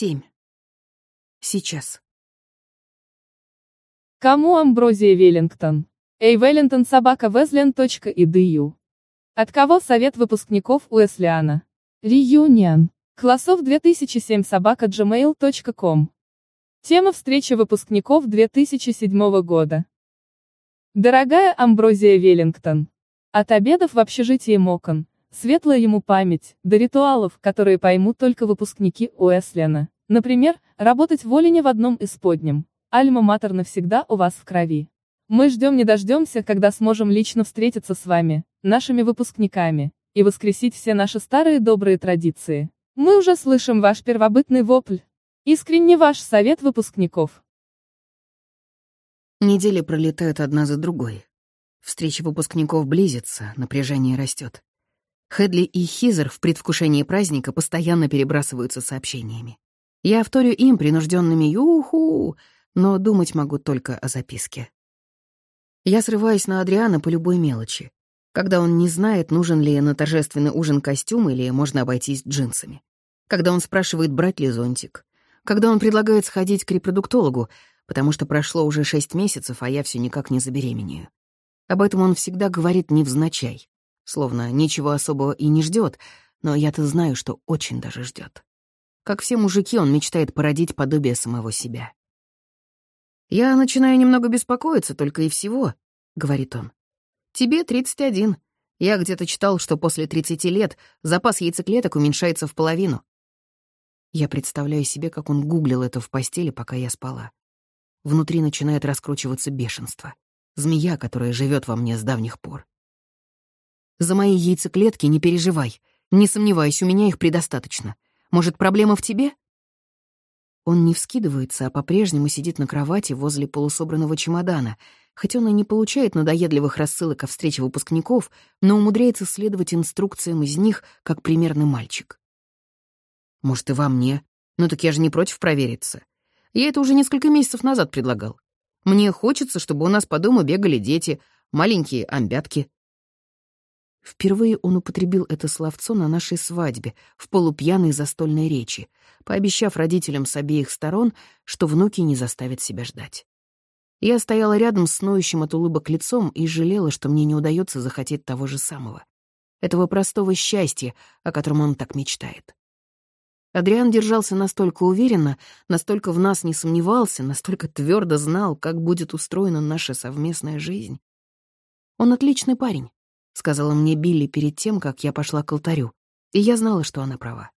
Семь. Сейчас. Кому Амброзия Веллингтон? Эй, Веллингтон собака Везлен.edu. От кого совет выпускников Уэслиана? Реюнион. Классов 2007 собака gmail.com. Тема встречи выпускников 2007 года. Дорогая Амброзия Веллингтон. От обедов в общежитии Мокон, светлая ему память, до ритуалов, которые поймут только выпускники Уэслиана. Например, работать в Олине в одном из подням. Альма-Матер навсегда у вас в крови. Мы ждем не дождемся, когда сможем лично встретиться с вами, нашими выпускниками, и воскресить все наши старые добрые традиции. Мы уже слышим ваш первобытный вопль. Искренне ваш совет выпускников. Недели пролетают одна за другой. Встреча выпускников близится, напряжение растет. Хедли и Хизер в предвкушении праздника постоянно перебрасываются сообщениями. Я вторю им принужденными «Юху!», но думать могу только о записке. Я срываюсь на Адриана по любой мелочи. Когда он не знает, нужен ли на торжественный ужин костюм или можно обойтись джинсами. Когда он спрашивает, брать ли зонтик. Когда он предлагает сходить к репродуктологу, потому что прошло уже шесть месяцев, а я все никак не забеременею. Об этом он всегда говорит невзначай, словно ничего особого и не ждет, но я-то знаю, что очень даже ждет. Как все мужики, он мечтает породить подобие самого себя. «Я начинаю немного беспокоиться только и всего», — говорит он. «Тебе 31. Я где-то читал, что после 30 лет запас яйцеклеток уменьшается в половину». Я представляю себе, как он гуглил это в постели, пока я спала. Внутри начинает раскручиваться бешенство. Змея, которая живет во мне с давних пор. За мои яйцеклетки не переживай. Не сомневаюсь, у меня их предостаточно. Может, проблема в тебе? Он не вскидывается, а по-прежнему сидит на кровати возле полусобранного чемодана, хоть он и не получает надоедливых рассылок о встрече выпускников, но умудряется следовать инструкциям из них, как примерный мальчик. «Может, и во мне? Ну так я же не против провериться. Я это уже несколько месяцев назад предлагал. Мне хочется, чтобы у нас по дому бегали дети, маленькие амбятки. Впервые он употребил это словцо на нашей свадьбе, в полупьяной застольной речи, пообещав родителям с обеих сторон, что внуки не заставят себя ждать. Я стояла рядом с ноющим от улыбок лицом и жалела, что мне не удается захотеть того же самого. Этого простого счастья, о котором он так мечтает. Адриан держался настолько уверенно, настолько в нас не сомневался, настолько твердо знал, как будет устроена наша совместная жизнь. Он отличный парень, сказала мне Билли перед тем, как я пошла к алтарю, и я знала, что она права.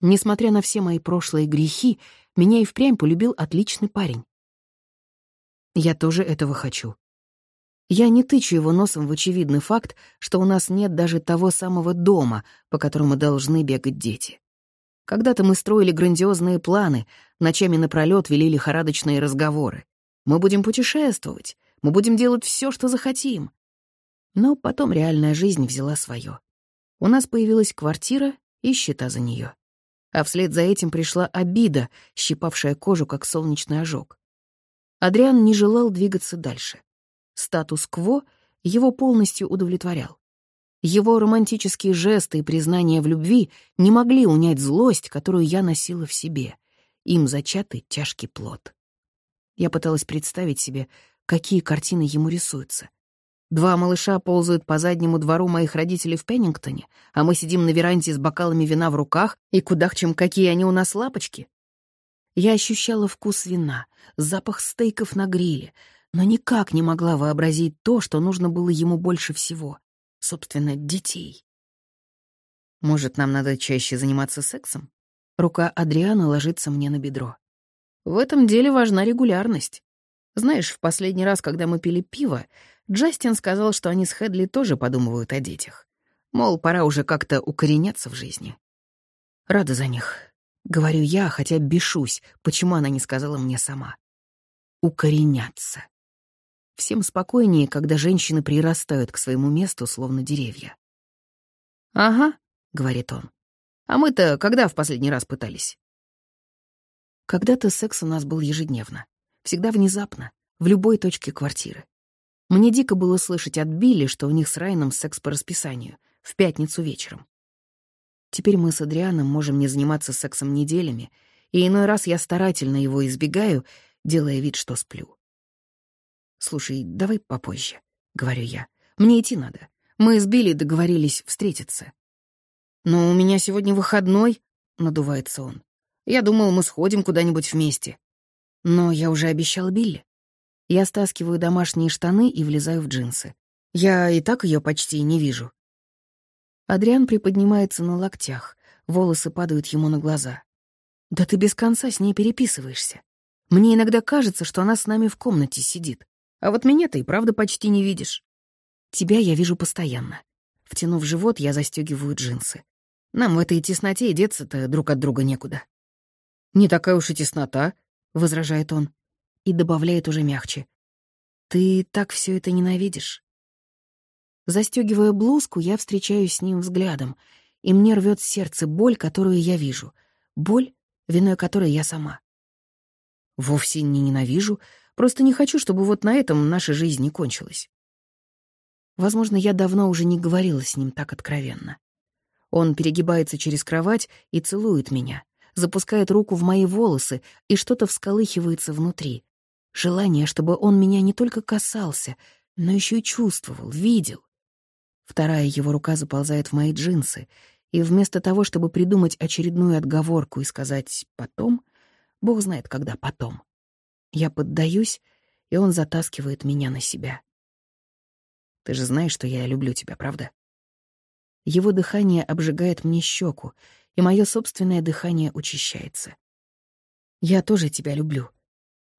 Несмотря на все мои прошлые грехи, меня и впрямь полюбил отличный парень. Я тоже этого хочу. Я не тычу его носом в очевидный факт, что у нас нет даже того самого дома, по которому должны бегать дети. Когда-то мы строили грандиозные планы, ночами напролёт вели лихорадочные разговоры. Мы будем путешествовать, мы будем делать все, что захотим. Но потом реальная жизнь взяла свое. У нас появилась квартира и счета за нее. А вслед за этим пришла обида, щипавшая кожу, как солнечный ожог. Адриан не желал двигаться дальше. Статус-кво его полностью удовлетворял. Его романтические жесты и признания в любви не могли унять злость, которую я носила в себе. Им зачатый тяжкий плод. Я пыталась представить себе, какие картины ему рисуются. Два малыша ползают по заднему двору моих родителей в Пеннингтоне, а мы сидим на веранде с бокалами вина в руках и кудахчем, какие они у нас лапочки. Я ощущала вкус вина, запах стейков на гриле, но никак не могла вообразить то, что нужно было ему больше всего. Собственно, детей. Может, нам надо чаще заниматься сексом? Рука Адриана ложится мне на бедро. В этом деле важна регулярность. Знаешь, в последний раз, когда мы пили пиво, Джастин сказал, что они с Хедли тоже подумывают о детях. Мол, пора уже как-то укореняться в жизни. Рада за них. Говорю я, хотя бешусь, почему она не сказала мне сама. Укореняться. Всем спокойнее, когда женщины прирастают к своему месту, словно деревья. «Ага», — говорит он. «А мы-то когда в последний раз пытались?» Когда-то секс у нас был ежедневно. Всегда внезапно, в любой точке квартиры. Мне дико было слышать от Билли, что у них с Райаном секс по расписанию, в пятницу вечером. Теперь мы с Адрианом можем не заниматься сексом неделями, и иной раз я старательно его избегаю, делая вид, что сплю. «Слушай, давай попозже», — говорю я. «Мне идти надо. Мы с Билли договорились встретиться». «Но у меня сегодня выходной», — надувается он. «Я думал, мы сходим куда-нибудь вместе». «Но я уже обещал Билли». Я стаскиваю домашние штаны и влезаю в джинсы. Я и так ее почти не вижу. Адриан приподнимается на локтях, волосы падают ему на глаза. «Да ты без конца с ней переписываешься. Мне иногда кажется, что она с нами в комнате сидит. А вот меня ты и правда почти не видишь. Тебя я вижу постоянно. Втянув живот, я застегиваю джинсы. Нам в этой тесноте деться-то друг от друга некуда. «Не такая уж и теснота», — возражает он. И добавляет уже мягче. «Ты так все это ненавидишь». Застегивая блузку, я встречаюсь с ним взглядом, и мне рвет сердце боль, которую я вижу. Боль, виной которой я сама. Вовсе не ненавижу, просто не хочу, чтобы вот на этом наша жизнь не кончилась. Возможно, я давно уже не говорила с ним так откровенно. Он перегибается через кровать и целует меня, запускает руку в мои волосы, и что-то всколыхивается внутри. Желание, чтобы он меня не только касался, но еще и чувствовал, видел. Вторая его рука заползает в мои джинсы, и вместо того, чтобы придумать очередную отговорку и сказать «потом», Бог знает, когда потом. Я поддаюсь, и он затаскивает меня на себя. Ты же знаешь, что я люблю тебя, правда? Его дыхание обжигает мне щеку, и мое собственное дыхание учащается. Я тоже тебя люблю.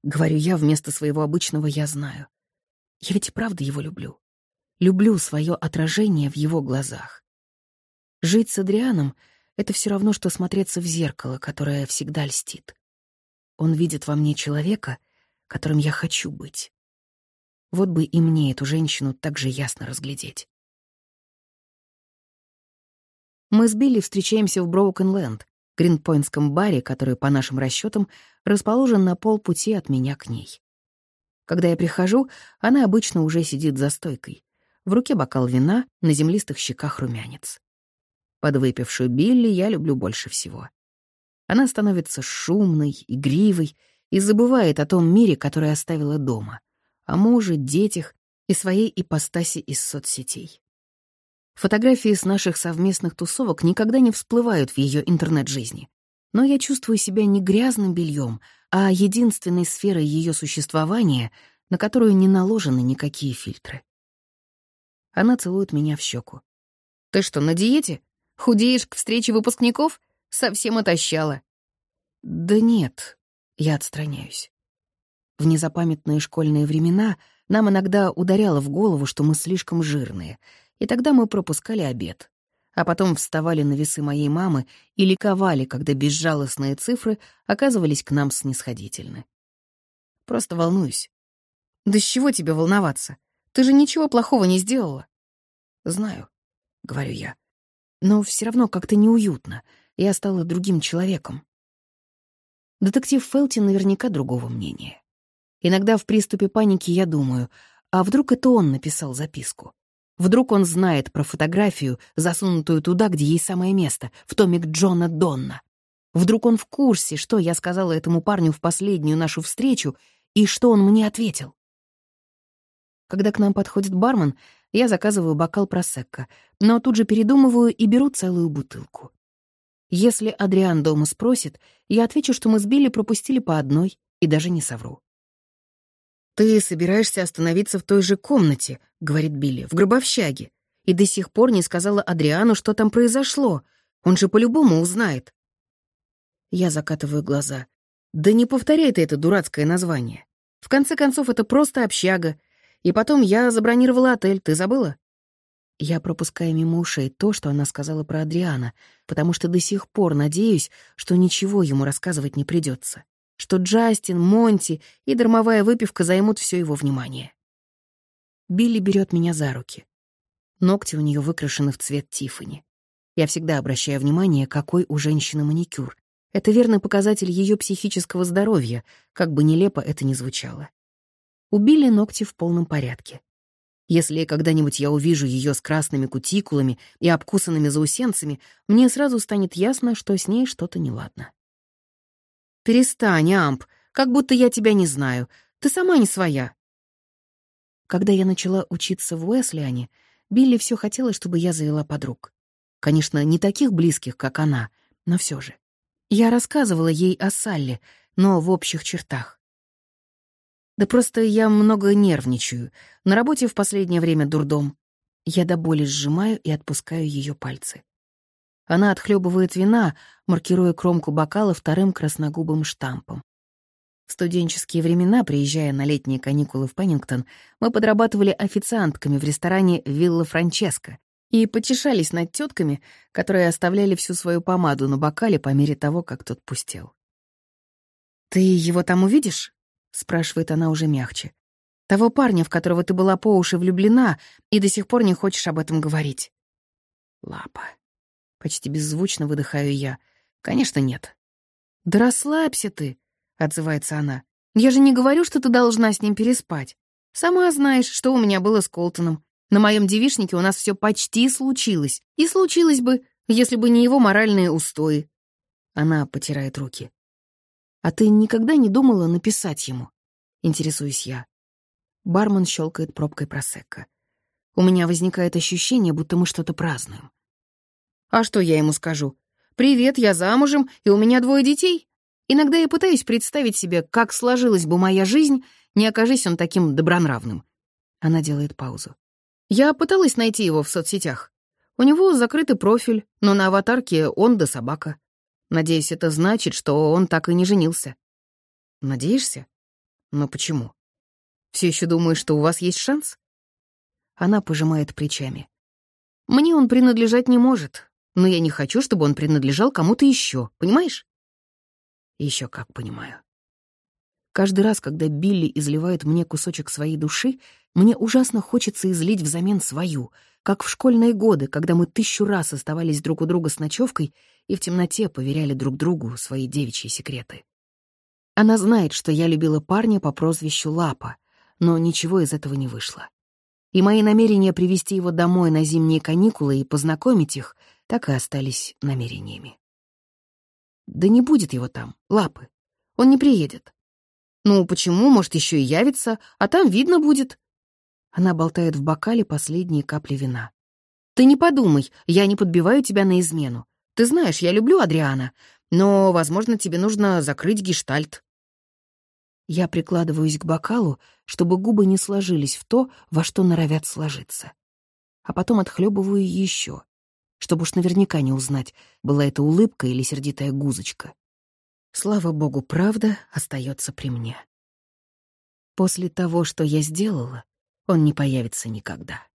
Говорю я вместо своего обычного «я знаю». Я ведь и правда его люблю. Люблю свое отражение в его глазах. Жить с Адрианом — это все равно, что смотреться в зеркало, которое всегда льстит. Он видит во мне человека, которым я хочу быть. Вот бы и мне эту женщину так же ясно разглядеть. Мы с Билли встречаемся в Броукен-Ленд, гринпойнтском баре, который, по нашим расчетам, расположен на полпути от меня к ней. Когда я прихожу, она обычно уже сидит за стойкой. В руке бокал вина, на землистых щеках румянец. Подвыпившую Билли я люблю больше всего. Она становится шумной, игривой и забывает о том мире, который оставила дома, о муже, детях и своей ипостаси из соцсетей. Фотографии с наших совместных тусовок никогда не всплывают в ее интернет-жизни. Но я чувствую себя не грязным бельем, а единственной сферой ее существования, на которую не наложены никакие фильтры. Она целует меня в щеку. «Ты что, на диете? Худеешь к встрече выпускников? Совсем отощала». «Да нет», — я отстраняюсь. В незапамятные школьные времена нам иногда ударяло в голову, что мы слишком жирные, и тогда мы пропускали обед. А потом вставали на весы моей мамы и ликовали, когда безжалостные цифры оказывались к нам снисходительны. Просто волнуюсь. «Да с чего тебе волноваться? Ты же ничего плохого не сделала». «Знаю», — говорю я. «Но все равно как-то неуютно я стала другим человеком. Детектив Фелти наверняка другого мнения. Иногда в приступе паники я думаю, а вдруг это он написал записку? Вдруг он знает про фотографию, засунутую туда, где ей самое место, в томик Джона Донна. Вдруг он в курсе, что я сказала этому парню в последнюю нашу встречу и что он мне ответил. Когда к нам подходит бармен, я заказываю бокал просекко, но тут же передумываю и беру целую бутылку. Если Адриан дома спросит, я отвечу, что мы с Билли пропустили по одной, и даже не совру. «Ты собираешься остановиться в той же комнате», — говорит Билли, — «в гробовщаге, и до сих пор не сказала Адриану, что там произошло. Он же по-любому узнает». Я закатываю глаза. «Да не повторяй ты это дурацкое название. В конце концов, это просто общага. И потом я забронировала отель, ты забыла?» Я пропускаю мимо ушей то, что она сказала про Адриана, потому что до сих пор надеюсь, что ничего ему рассказывать не придется, что Джастин, Монти и дармовая выпивка займут все его внимание. Билли берет меня за руки. Ногти у нее выкрашены в цвет Тиффани. Я всегда обращаю внимание, какой у женщины маникюр. Это верный показатель ее психического здоровья, как бы нелепо это ни звучало. У Билли ногти в полном порядке. Если когда-нибудь я увижу ее с красными кутикулами и обкусанными заусенцами, мне сразу станет ясно, что с ней что-то неладно. «Перестань, Амп, как будто я тебя не знаю. Ты сама не своя». Когда я начала учиться в Уэслиане, Билли все хотела, чтобы я завела подруг. Конечно, не таких близких, как она, но все же. Я рассказывала ей о Салле, но в общих чертах. Да просто я много нервничаю. На работе в последнее время дурдом. Я до боли сжимаю и отпускаю ее пальцы. Она отхлебывает вина, маркируя кромку бокала вторым красногубым штампом. В студенческие времена, приезжая на летние каникулы в Пеннингтон, мы подрабатывали официантками в ресторане «Вилла Франческо» и потешались над тетками, которые оставляли всю свою помаду на бокале по мере того, как тот пустел. «Ты его там увидишь?» — спрашивает она уже мягче. «Того парня, в которого ты была по уши влюблена, и до сих пор не хочешь об этом говорить». «Лапа». Почти беззвучно выдыхаю я. «Конечно, нет». «Да расслабься ты», — отзывается она. «Я же не говорю, что ты должна с ним переспать. Сама знаешь, что у меня было с Колтоном. На моем девишнике у нас все почти случилось. И случилось бы, если бы не его моральные устои». Она потирает руки. «А ты никогда не думала написать ему?» Интересуюсь я. Бармен щелкает пробкой просекко. У меня возникает ощущение, будто мы что-то празднуем. А что я ему скажу? «Привет, я замужем, и у меня двое детей». Иногда я пытаюсь представить себе, как сложилась бы моя жизнь, не окажись он таким добронравным. Она делает паузу. Я пыталась найти его в соцсетях. У него закрытый профиль, но на аватарке он да собака. Надеюсь, это значит, что он так и не женился. Надеешься? Но почему? Все еще думаешь, что у вас есть шанс? Она пожимает плечами. Мне он принадлежать не может, но я не хочу, чтобы он принадлежал кому-то еще, понимаешь? Еще как понимаю. Каждый раз, когда Билли изливает мне кусочек своей души, мне ужасно хочется излить взамен свою, как в школьные годы, когда мы тысячу раз оставались друг у друга с ночевкой и в темноте поверяли друг другу свои девичьи секреты. Она знает, что я любила парня по прозвищу Лапа, но ничего из этого не вышло. И мои намерения привести его домой на зимние каникулы и познакомить их так и остались намерениями. Да не будет его там, лапы. Он не приедет. Ну, почему, может, еще и явится, а там видно будет. Она болтает в бокале последние капли вина. Ты не подумай, я не подбиваю тебя на измену. Ты знаешь, я люблю Адриана, но, возможно, тебе нужно закрыть гештальт. Я прикладываюсь к бокалу, чтобы губы не сложились в то, во что норовят сложиться. А потом отхлебываю еще, чтобы уж наверняка не узнать, была это улыбка или сердитая гузочка. Слава богу, правда остается при мне. После того, что я сделала, он не появится никогда.